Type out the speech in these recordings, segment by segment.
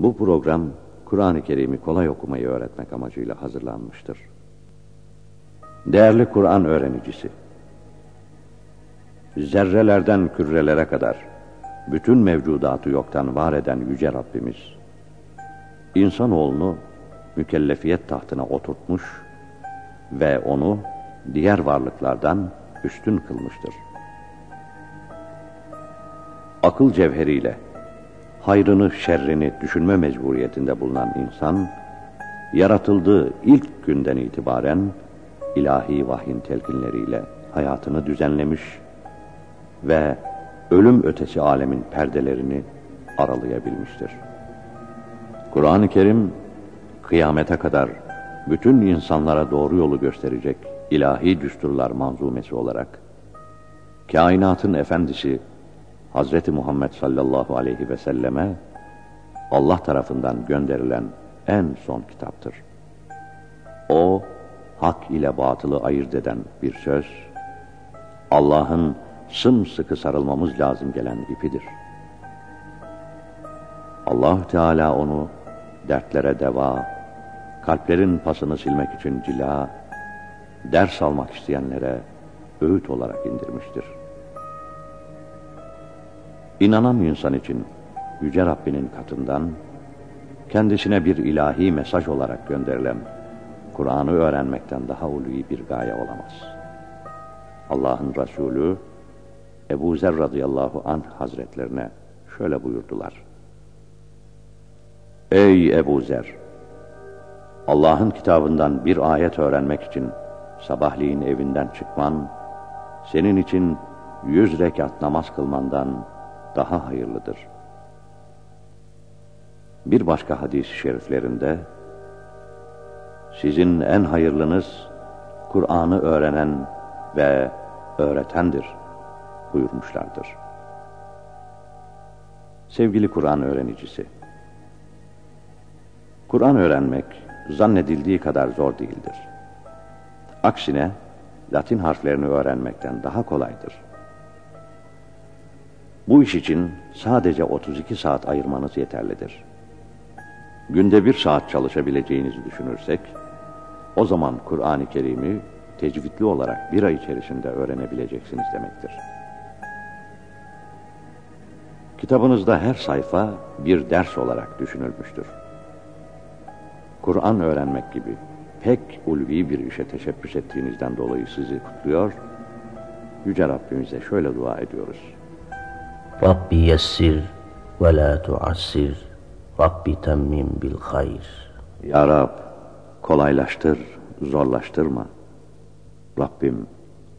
Bu program Kur'an-ı Kerim'i kolay okumayı öğretmek amacıyla hazırlanmıştır. Değerli Kur'an öğrenicisi, zerrelerden kürelere kadar bütün mevcudatı yoktan var eden Yüce Rabbimiz, insanoğlunu mükellefiyet tahtına oturtmuş ve onu diğer varlıklardan üstün kılmıştır. Akıl cevheriyle hayrını şerrini düşünme mecburiyetinde bulunan insan, yaratıldığı ilk günden itibaren ilahi vahyin telkinleriyle hayatını düzenlemiş ve ölüm ötesi alemin perdelerini aralayabilmiştir. Kur'an-ı Kerim kıyamete kadar bütün insanlara doğru yolu gösterecek ilahi düsturlar manzumesi olarak kainatın efendisi Hazreti Muhammed sallallahu aleyhi ve selleme Allah tarafından gönderilen en son kitaptır. O, hak ile batılı ayırt eden bir söz, Allah'ın sımsıkı sarılmamız lazım gelen ipidir. allah Teala onu dertlere deva, kalplerin pasını silmek için cila, ders almak isteyenlere öğüt olarak indirmiştir. İnanan insan için Yüce Rabbinin katından kendisine bir ilahi mesaj olarak gönderilen Kur'an'ı öğrenmekten daha ulvi bir gaye olamaz. Allah'ın Resulü Ebu Zer radıyallahu anh hazretlerine şöyle buyurdular. Ey Ebu Zer! Allah'ın kitabından bir ayet öğrenmek için sabahleyin evinden çıkman, senin için yüz rekat namaz kılmandan daha hayırlıdır. Bir başka hadis-i şeriflerinde, sizin en hayırlınız Kur'an'ı öğrenen ve öğretendir buyurmuşlardır. Sevgili Kur'an öğrenicisi, Kur'an öğrenmek zannedildiği kadar zor değildir. Aksine Latin harflerini öğrenmekten daha kolaydır. Bu iş için sadece 32 saat ayırmanız yeterlidir. Günde bir saat çalışabileceğinizi düşünürsek, o zaman Kur'an-ı Kerim'i tecvidli olarak bir ay içerisinde öğrenebileceksiniz demektir. Kitabınızda her sayfa bir ders olarak düşünülmüştür. Kur'an öğrenmek gibi pek ulvi bir işe teşebbüs ettiğinizden dolayı sizi kutluyor, Yüce Rabbimize şöyle dua ediyoruz. Rabbi yessir ve la tuassir, Rabbi temmim bil hayr. Ya Rab, kolaylaştır, zorlaştırma. Rabbim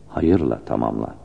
hayırla tamamla.